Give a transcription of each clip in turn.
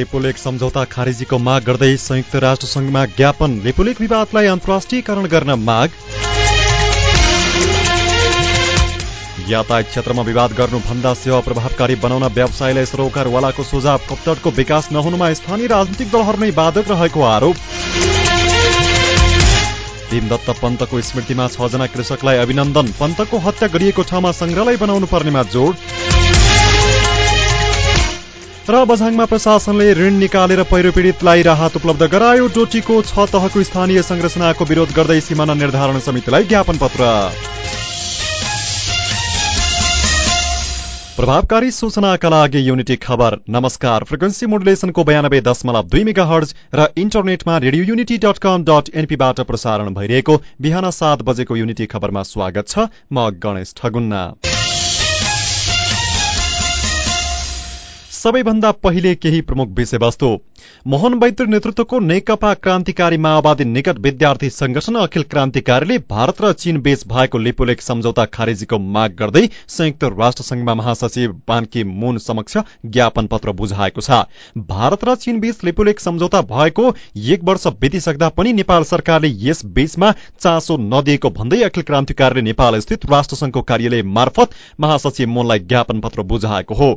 लेपोलेक सम्झौता खारेजीको माग गर्दै संयुक्त राष्ट्र संघमा ज्ञापन। लेपोलेक विवादलाई अन्तर्राष्ट्रियकरण गर्न माग। यातायात क्षेत्रमा विवाद गर्नुभन्दा सेवा प्रभावकारी बनाउन व्यवसायलाई सरोकारवालाको सुझाव कप्तडको विकास नहुनुमा स्थानीय राजनीतिक दलहरू नै बाधक रहेको आरोप। भीमदत्त पन्तको स्मृतिमा छजना कृषकलाई अभिनन्दन। पन्तको हत्या गरिएको ठाउँमा संग्रहालय बनाउनु पर्नेमा जोड। र बझाङमा प्रशासनले ऋण निकालेर पहिरो पीडितलाई राहत उपलब्ध गरायो। डोटीको छ तहको स्थानीय संरचनाको विरोध गर्दै सिमाना निर्धारण समितिलाई ज्ञापन पत्र। प्रभावकारी सूचनाका लागि युनिटी खबर। नमस्कार। फ्रिक्वेन्सी मोडुलेसनको बयानब्बे दशमलव दुई मेगा हर्ज र इन्टरनेटमा radio unity dot com dot एनपीबाट प्रसारण भइरहेको बिहान सात बजेको युनिटी खबरमा स्वागत छ। म गणेश ठगुन्ना। सबैभन्दा पहिले केही प्रमुख विषयवस्तु। मोहन वैद्य नेतृत्वको नेकपा क्रान्तिकारी माओवादी निकट विद्यार्थी संगठन अखिल क्रान्तिकारीले भारत र चीन बीच भएको लिपुलेख सम्झौता खारेजीको माग गर्दै संयुक्त राष्ट्र संघमा महासचिव बानकी मुन समक्ष ज्ञापन पत्र बुझाएको छ। भारत र चीन बीच लिपुलेख सम्झौता भएको एक वर्ष बितिसक्दा पनि नेपाल सरकारले यस बीचमा चासो नदिएको भन्दै अखिल क्रान्तिकारीले नेपाल स्थित राष्ट्रसंघको कार्यालय मार्फत महासचिव मुनलाई ज्ञापन पत्र बुझाएको हो।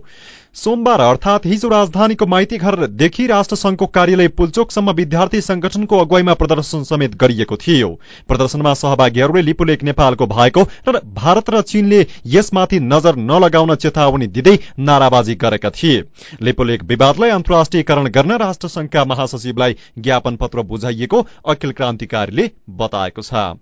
सोमबार अर्थात हिजो राजधानीको माइती घरदेखि राष्ट्रसंघको कार्यालय पुलचोकसम्म विद्यार्थी संगठनको अगुवाईमा प्रदर्शन समेत गरिएको थियो। प्रदर्शनमा सहभागीहरूले लिपुलेक नेपालको भएको र भारत र चीनले यसमाथि नजर नलगाउन चेतावनी दिँदै नाराबाजी गरेका थिए। लिपुलेक विवादलाई अन्तर्राष्ट्रियकरण गर्न राष्ट्रसंघका महासचिवलाई ज्ञापन पत्र बुझाइएको अखिल क्रान्तिकारीले बताएको छ।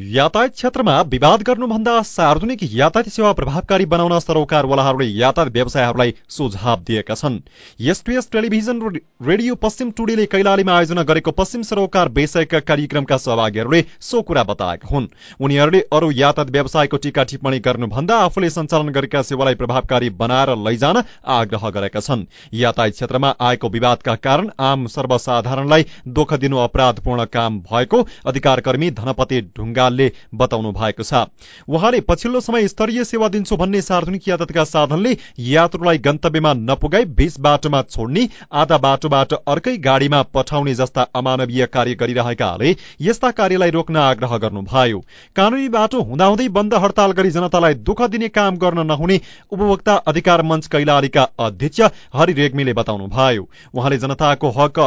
यातायात क्षेत्रमा विवाद गर्नुभन्दा सार्वजनिक यातायात सेवा प्रभावकारी बनाउन सरोकारवालाहरूले यातायात व्यवसायहरूलाई सुझाव दिएका छन्। एसपीएस टेलिभिजन रेडियो पश्चिम टुडीले कैलालीमा आयोजना गरेको पश्चिम सरोकार विषयक कार्यक्रमका सहभागीहरूले सो कुरा बताएका हुन्। उनीहरूले अरू यातायात व्यवसायको टीका टिप्पणी गर्नुभन्दा आफूले सञ्चालन गरेका सेवालाई प्रभावकारी बनाएर लैजान आग्रह गरेका छन्। यातायात क्षेत्रमा आएको विवादका कारण आम सर्वसाधारणलाई दुःख दिनु अपराधपूर्ण काम भएको अधिकारकर्मी धनपति ढुङ्गा ढकालले बताउनु भएको छ। उहाँले पछिल्लो समय स्तरीय सेवा दिन्छु भन्ने सार्वजनिक यातायातका साधनले यात्रुलाई गन्तव्यमा नपुगाई बीच बाटोमा छोड्ने आधा बाटोबाट अर्कै गाडीमा पठाउने जस्ता अमानवीय कार्य गरिरहेकाले यस्ता कार्यलाई रोक्न आग्रह गर्नुभयो। कानूनी बाटो हुँदाहुँदै बन्द हड़ताल गरी जनतालाई दुःख दिने काम गर्न नहुने उपभोक्ता अधिकार मञ्च कैलालीका अध्यक्ष हरि रेग्मीले बताउनुभयो। उहाँले जनताको हक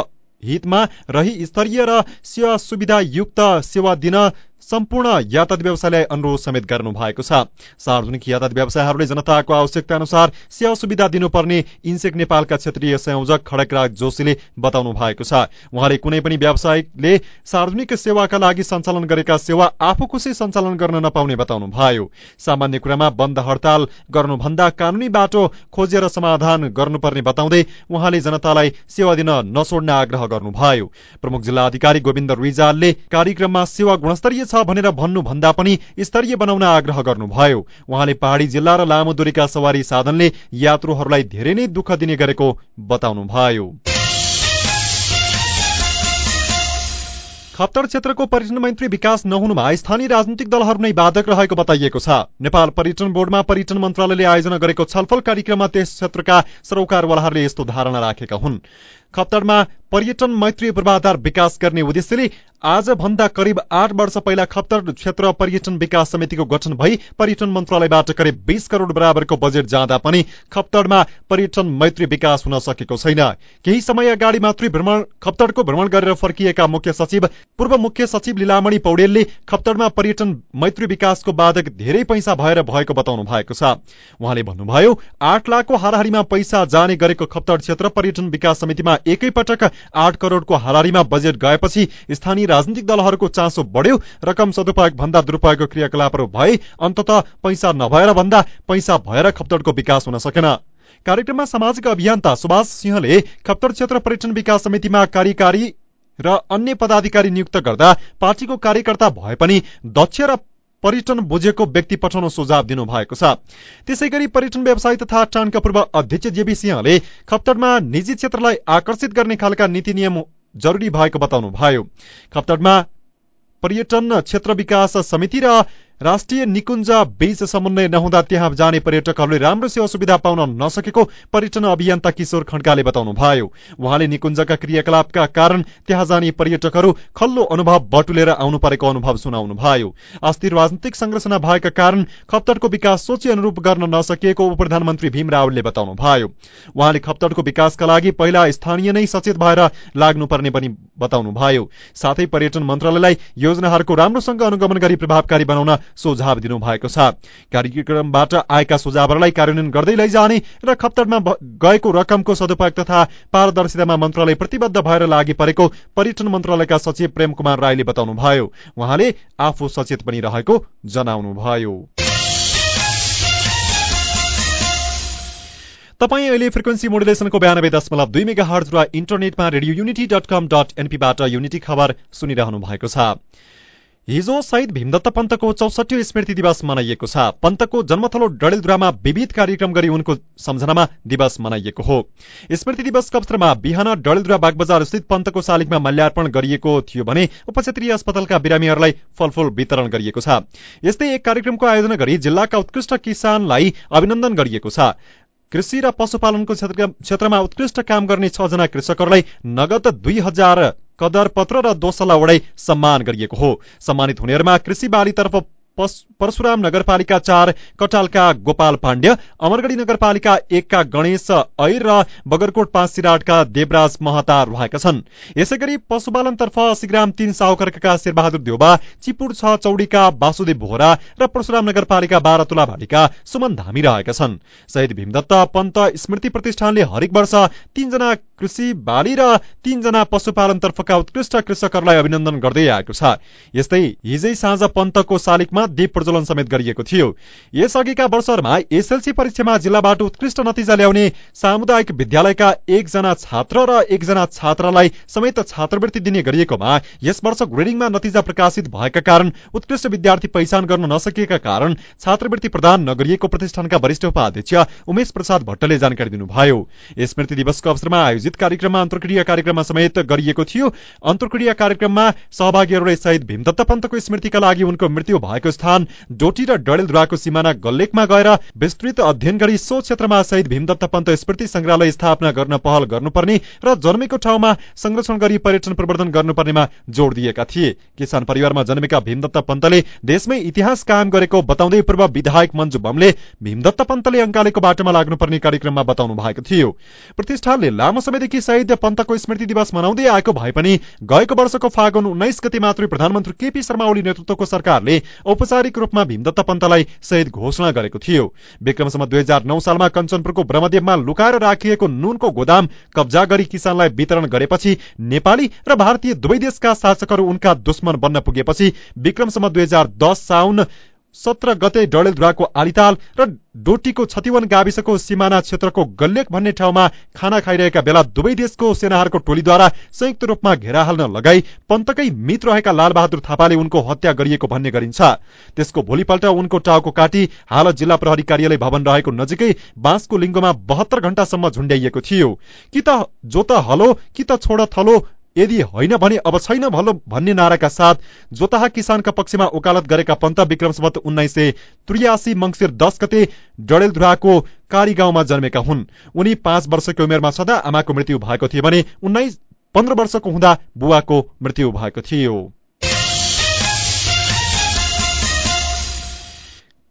हितमा रही स्तरीय र सेवा सुविधा युक्त सेवा दिन सम्पूर्ण यातायात व्यवसायलाई अनुरोध समेत गर्नु भएको छ। सार्वजनिक यातायात व्यवसायहरूले जनताको आवश्यकता अनुसार सेवा सुविधा दिनुपर्ने इन्सेक नेपालका क्षेत्रीय संयोजक खडकराज जोशीले बताउनु भएको छ। उहाँले कुनै पनि व्यवसायिकले सार्वजनिक सेवाका लागि सञ्चालन गरेका सेवा आफू खुसी सञ्चालन गर्न नपाउने बताउनु भयो सामान्य कुरामा बन्द हड़ताल गर्नुभन्दा कानूनी बाटो खोजेर समाधान गर्नुपर्ने बताउँदै उहाँले जनतालाई सेवा दिन नछोड्न आग्रह गर्नुभयो। प्रमुख जिल्ला अधिकारी गोविन्द रिजालले कार्यक्रममा सेवा गुणस्तरीय छ भनेर भन्नुभन्दा पनि स्तरीय बनाउन आग्रह गर्नुभयो। उहाँले पहाड़ी जिल्ला र लामो दूरीका सवारी साधनले यात्रुहरूलाई धेरै नै दुःख दिने गरेको बताउनुभयो। खप्तर क्षेत्रको पर्यटन मन्त्री विकास नहुनुमा स्थानीय राजनीतिक दलहरू नै बाधक रहेको बताइएको छ। नेपाल पर्यटन बोर्डमा पर्यटन मन्त्रालयले आयोजना गरेको छलफल कार्यक्रममा त्यस क्षेत्रका सरोकारवालाहरूले यस्तो धारणा राखेका हुन्। खप्तडमा पर्यटन मैत्री पूर्वाधार विकास गर्ने उद्देश्यले आज भन्दा करिब आठ वर्ष पहिला खप्तर क्षेत्र पर्यटन विकास समितिको गठन भई पर्यटन मन्त्रालयबाट करिब बीस करोड़ बराबरको बजेट जाँदा पनि खप्तडमा पर्यटन मैत्री विकास हुन सकेको छैन। केही समय अगाडि मात्रै खप्तडको भ्रमण गरेर फर्किएका मुख्य सचिव पूर्व मुख्य सचिव लीलामणि पौडेलले खप्तडमा पर्यटन मैत्री विकासको बाधक धेरै पैसा भएर भएको बताउनु भएको छ। उहाँले भन्नुभयो आठ लाखको हाराहारीमा पैसा जाने गरेको खप्तड क्षेत्र पर्यटन विकास समितिमा एकैपटक आठ करोड़को हाराहारीमा बजेट गएपछि स्थानीय राजनीतिक दलहरूको चासो बढ्यो रकम सदुपयोग भन्दा दुरूपयोगको क्रियाकलापहरू भए अन्तत पैसा नभएर भन्दा पैसा भएर खप्तडको विकास हुन सकेन। कार्यक्रममा सामाजिक अभियन्ता सुभाष सिंहले खप्तड क्षेत्र पर्यटन विकास समितिमा कार्यकारी र अन्य पदाधिकारी नियुक्त गर्दा पार्टीको कार्यकर्ता भए पनि दक्ष र पर्यटन बुझेको व्यक्ति पठाउन सुझाव दिनु भएको छ। त्यसै गरी पर्यटन व्यवसाय तथा टानका पूर्व अध्यक्ष जेबी सिंहले खप्तडमा निजी क्षेत्रलाई आकर्षित गर्ने खालका नीति नियम जरुरी भएको बताउनु भयो खप्तडमा पर्यटन क्षेत्र विकास समिति र राष्ट्रिय निकुञ्ज बीच समन्वय नहुँदा त्यहाँ जाने पर्यटकहरूले राम्रो सेवा सुविधा पाउन नसकेको पर्यटन अभियन्ता किशोर खड्काले बताउनुभयो। उहाँले निकुञ्जका क्रियाकलापका कारण त्यहाँ जाने पर्यटकहरू खल्लो अनुभव बटुलेर आउनु परेको अनुभव सुनाउनुभयो। अस्थिर राजनीतिक संरचना भएका कारण खप्तडको विकास सोची अनुरूप गर्न नसकिएको उप प्रधानमन्त्री भीम रावलले बताउनुभयो। उहाँले खप्तडको विकासका लागि पहिला स्थानीय नै सचेत भएर लाग्नुपर्ने पनि बताउनुभयो। साथै पर्यटन मन्त्रालयलाई योजनाहरूको राम्रोसँग अनुगमन गरी प्रभावकारी बनाउन सुझाव दिनुभएको छ। कार्यक्रमबाट आएका सुझावहरूलाई कार्यान्वयन गर्दै लैजाने र खप्तडमा गएको रकमको सदुपयोग तथा पारदर्शितामा मन्त्रालय प्रतिबद्ध भएर लागि परेको पर्यटन मन्त्रालयका सचिव प्रेम कुमार राईले बताउनुभयो। उहाँले आफू सचेत पनि रहेको जनाउनुभयो। तपाईँ अहिले फ्रिक्वेन्सी मोडुलेसनको बयानब्बे दशमलव दुई मेगा हर्ज र इन्टरनेटमा radio unity dot com dot एनपीबाट unity खबर सुनिरहनु भएको छ। हिजो शहीद भीमदत्त पन्तको चौसठी स्मृति दिवस मनाइएको छ। पन्तको जन्मथलो डडेलधुरामा विविध कार्यक्रम गरी उनको सम्झनामा दिवस मनाइएको हो। स्मृति दिवसको अवसरमा बिहान डडेलधुरा बागबजार स्थित पन्तको शालिगमा माल्यार्पण गरिएको थियो भने उपक्षेत्रीय अस्पतालका बिरामीहरूलाई फलफूल वितरण गरिएको छ। यस्तै एक कार्यक्रमको आयोजना गरी जिल्लाका उत्कृष्ट किसानलाई अभिनन्दन गरिएको छ। कृषि र पशुपालनको क्षेत्रमा उत्कृष्ट काम गर्ने छजना कृषकहरूलाई नगद दुई हजार कदर पत्र र दोसल्ला वडाई सम्मान गरिएको हो। सम्मानित हुनेहरूमा कृषि बालीतर्फ परशुराम नगरपालिका चार कटालका गोपाल पाण्ड्य अमरगढी नगरपालिका एकका गणेश ऐर र बगरकोट पाँच सिराटका देवराज महता रहेका छन्। यसै गरी पशुपालनतर्फ सिग्राम तीन साहुकर्का शेरबहादुर देउबा चिपुर छ चौडीका वासुदेव भोरा र परशुराम नगरपालिका बाह्र तुलाभाडीका सुमन धामी रहेका छन्। शहीद भीमदत्त पन्त स्मृति प्रतिष्ठानले हरेक वर्ष तीनजना कृषि बाली र तीनजना पशुपालनतर्फका उत्कृष्ट कृषकहरूलाई अभिनन्दन गर्दै आएको छ। यस्तै हिजै साँझ पन्तको शालिगमा दीप प्रज्वलन समेत गरिएको थियो। यसअघिका वर्षहरूमा एसएलसी परीक्षामा जिल्लाबाट उत्कृष्ट नतिजा ल्याउने सामुदायिक विद्यालयका एकजना छात्र र एकजना छात्रालाई समेत छात्रवृत्ति दिने गरिएकोमा यस वर्ष ग्रेडिङमा नतिजा प्रकाशित भएका कारण उत्कृष्ट विद्यार्थी पहिचान गर्न नसकिएका कारण छात्रवृत्ति प्रदान नगरिएको प्रतिष्ठानका वरिष्ठ उपाध्यक्ष उमेश प्रसाद भट्टले जानकारी दिनुभयो। स्मृति दिवसको अवसरमा आयोजित कार्यक्रममा अन्तर्क्रिया कार्यक्रममा समेत गरिएको थियो। अन्तर्क्रिया कार्यक्रममा सहभागीहरूले शहीद भीमदत्त पन्तको स्मृतिका लागि उनको मृत्यु भएको स्थान डोटी र डडेलधुराको सिमाना गल्लेकमा गएर विस्तृत अध्ययन गरी सो क्षेत्रमा शहीद भीमदत्त पन्त स्मृति संग्रहालय स्थापना गर्न पहल गर्नुपर्ने र जन्मेको ठाउँमा संरक्षण गरी पर्यटन प्रवर्धन गर्नुपर्नेमा जोड़ दिएका थिए। किसान परिवारमा जन्मेका भीमदत्त पन्तले देशमै इतिहास कायम गरेको बताउँदै पूर्व विधायक मञ्जु बमले भीमदत्त पन्तले अङ्कालेको बाटोमा लाग्नुपर्ने कार्यक्रममा बताउनु भएको थियो। प्रतिष्ठानले लामो समयदेखि शहीद पन्तको स्मृति दिवस मनाउँदै आएको भए पनि गएको वर्षको फागुन उन्नाइस गति मात्रै प्रधानमन्त्री केपी शर्मा ओली नेतृत्वको सरकारले औपचारिक रूपमा भीमदत्त पन्तलाई शहीद घोषणा गरेको थियो। विक्रमसम्म दुई हजार नौ सालमा कञ्चनपुरको ब्रह्मदेवमा लुकाएर राखिएको नुनको गोदाम कब्जा गरी किसानलाई वितरण गरेपछि नेपाली र भारतीय दुवै देशका शासकहरू उनका दुश्मन बन्न पुगेपछि विक्रमसम्म दुई हजार दस साउन सत्र गते डडेलधुराको आलिताल र डोटीको छतिवन गाविसको सिमाना क्षेत्रको गल्लेक भन्ने ठाउँमा खाना खाइरहेका बेला दुवै देशको सेनाहरूको टोलीद्वारा संयुक्त रूपमा घेरा हाल्न लगाई पन्तकै मित रहेका लालबहादुर थापाले उनको हत्या गरिएको भन्ने गरिन्छ। त्यसको भोलिपल्ट उनको टाउको काटी हाल जिल्ला प्रहरी कार्यालय भवन रहेको नजिकै बाँसको लिङ्गोमा बहत्तर घण्टासम्म झुण्ड्याइएको थियो। कि त जो त हलो कि त छोड थलो यदि होइन भने अब छैन भलो भन्ने नाराका साथ जोताहा किसानका पक्षमा ओकालत गरेका पन्त विक्रमसम्मत उन्नाइस सय त्रियासी मङ्सिर दस गते डडेलधुराको कारी गाउँमा जन्मेका हुन्। उनी पाँच वर्षको उमेरमा सदा आमाको मृत्यु भएको थियो भने उन्नाइस पन्ध्र वर्षको हुँदा बुवाको मृत्यु भएको थियो।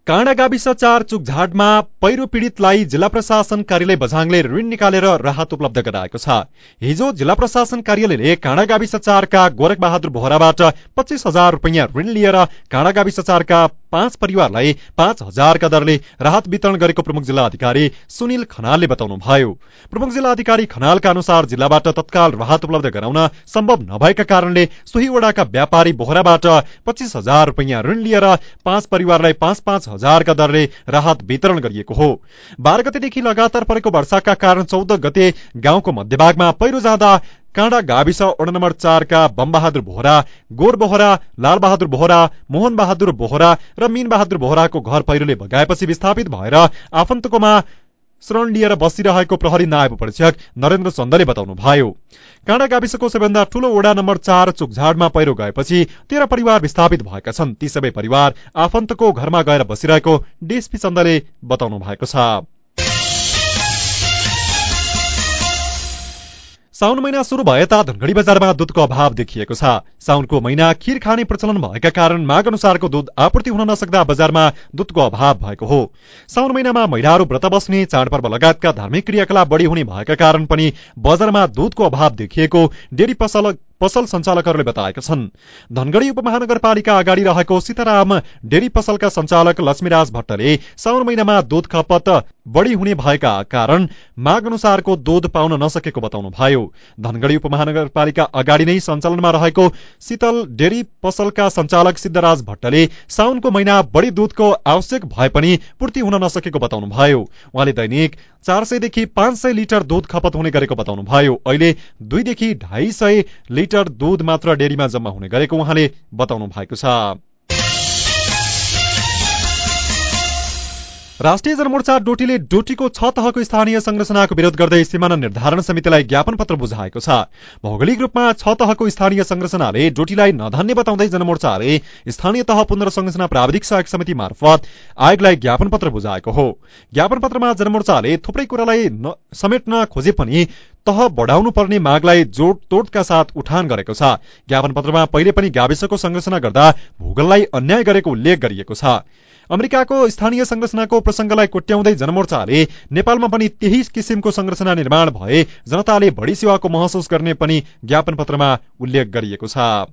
काँडा गाविस चार चुकझाडमा पहिरो पीड़ितलाई जिल्ला प्रशासन कार्यालय बझाङले ऋण निकालेर राहत उपलब्ध गराएको छ। हिजो जिल्ला प्रशासन कार्यालयले काँडा गाविस चारका गोरख बहादुर बोहराबाट पच्चिस हजार रुपियाँ ऋण लिएर काँडा गाविस चारका पाँच परिवारलाई पाँच हजारका दरले राहत वितरण गरेको प्रमुख जिल्ला अधिकारी सुनिल खनालले बताउनुभयो। प्रमुख जिल्ला अधिकारी खनालका अनुसार जिल्लाबाट तत्काल राहत उपलब्ध गराउन सम्भव नभएका कारणले सोही वडाका व्यापारी बोहराबाट पच्चिस हजार रुपियाँ ऋण लिएर पाँच परिवारलाई पाँच पाँच हजारका दरले राहत वितरण गरिएको हो। बाह्र गतेदेखि लगातार परेको वर्षाका कारण चौध गते गाउँको मध्यभागमा पहिरो जाँदा काँडा गाविस वडा नम्बर चारका बमबहादुर बोहरा गोर बोहरा लालबहादुर बोहरा मोहन बहादुर बोहरा र मीन बहादुर बोहराको घर पहिरोले भगाएपछि विस्थापित भएर आफन्तकोमा शरण लिएर बसिरहेको प्रहरी नायब परीक्षक नरेन्द्र चन्दले बताउनु भयो काँडा गाविसको सबैभन्दा ठूलो वडा नम्बर चार चुकझाडमा पहिरो गएपछि तेह्र परिवार विस्थापित भएका छन्। ती सबै परिवार आफन्तको घरमा गएर बसिरहेको डिएसपी चन्दले बताउनु भएको छ। साउन महिना सुरु भए धनगढी बजारमा दुधको अभाव देखिएको छ। साउनको महिना खिर खाने प्रचलन भएका कारण माग अनुसारको दुध आपूर्ति हुन नसक्दा बजारमा दुधको अभाव भएको हो। साउन महिनामा महिलाहरू व्रत बस्ने चाडपर्व लगायतका धार्मिक क्रियाकलाप बढी हुने भएका कारण पनि बजारमा दुधको अभाव देखिएको डेरी पसल पसल सञ्चालकहरूले बताएका छन्। धनगढ़ी उपमहानगरपालिका अगाडि रहेको सीताराम डेरी पसलका सञ्चालक लक्ष्मीराज भट्टले साउन महिनामा दुध खपत बढ़ी हुने भएका कारण माग अनुसारको दुध पाउन नसकेको बताउनु भयो धनगढ़ी उपमहानगरपालिका अगाडि नै सञ्चालनमा रहेको शीतल डेरी पसलका सञ्चालक सिद्धराज भट्टले साउनको महिना बढ़ी दुधको आवश्यक भए पनि पूर्ति हुन नसकेको बताउनु भयो उहाँले दैनिक चार सयदेखि पाँच सय लिटर दुध खपत हुने गरेको बताउनु भयो अहिले दुईदेखि ढाई सय लिटर दुध मात्र डेरीमा जम्मा हुने गरेको उहाँले बताउनु भएको छ। राष्ट्रिय जनमोर्चा डोटीले डोटीको छ तहको स्थानीय संरचनाको विरोध गर्दै सीमाना निर्धारण समितिलाई ज्ञापन पत्र बुझाएको छ। भौगोलिक रूपमा छ तहको स्थानीय संरचनाले डोटीलाई नधान्य बताउँदै जनमोर्चाले स्थानीय तह पुनर्संरचना प्राविधिक सहायक समिति मार्फत आयोगलाई ज्ञापन पत्र बुझाएको हो। ज्ञापन पत्रमा जनमोर्चाले थुप्रै कुरालाई समेट्न खोजे पनि तह बढाउनु पर्ने मागलाई जोड तोडका साथ उठान गरेको छ। ज्ञापन पत्रमा पहिले पनि गाविसको संरचना गर्दा भूगोललाई अन्याय गरेको उल्लेख गरिएको छ। अमेरिकाको स्थानीय संरचनाको प्रसंगलाई कोट्याउँदै जनमोर्चाले नेपालमा पनि त्यही किसिमको संरचना निर्माण भए जनताले बढी सेवाको महसुस गर्ने पनि ज्ञापन पत्रमा उल्लेख गरिएको छ।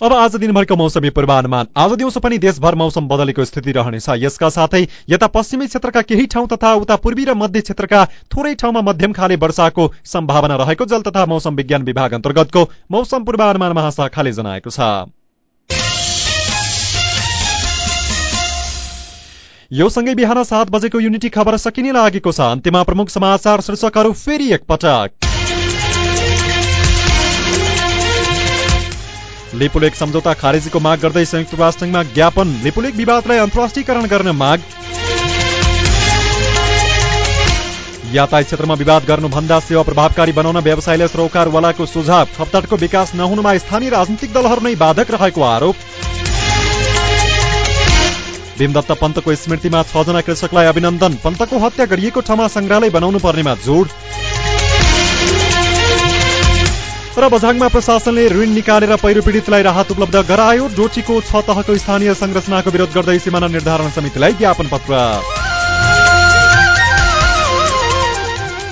अब आज दिनभरको मौसमी पूर्वानुमान। आज दिउँसो पनि देशभर मौसम बदलेको स्थिति रहनेछ। यसका साथै यता पश्चिमी क्षेत्रका केही ठाउँ तथा उता पूर्वी र मध्य क्षेत्रका थोरै ठाउँमा मध्यम खाले वर्षाको सम्भावना रहेको जल तथा मौसम विज्ञान विभाग अन्तर्गतको मौसम पूर्वानुमान महाशाखाले जनाएको छ। यो सँगै बिहान सात बजेको युनिटी खबर सकिने लागेको छ। अन्त्यमा प्रमुख समाचार शीर्षकहरू फेरि एकपटक। लिपुलेक सम्झौता खारेजीको माग गर्दै संयुक्त राष्ट्रमा ज्ञापन। लिपुलेक विवादलाई अन्तर्राष्ट्रियकरण गर्न माग। यातायात क्षेत्रमा विवाद गर्नुभन्दा सेवा प्रभावकारी बनाउन व्यवसायले सरोकारवालाको सुझाव। खप्तटको विकास नहुनुमा स्थानीय राजनीतिक दलहरू नै बाधक रहेको आरोप। भीमदत्त पन्तको स्मृतिमा छजना कृषकलाई अभिनन्दन। पन्तको हत्या गरिएको ठाउँमा संग्रहालय बनाउनु पर्नेमा जोड। र बझाङमा प्रशासनले ऋण निकालेर पहिरो पीडितलाई राहत उपलब्ध गरायो। डोटीको छ तहको स्थानीय संरचनाको विरोध गर्दै सीमाना निर्धारण समितिलाई ज्ञापन पत्र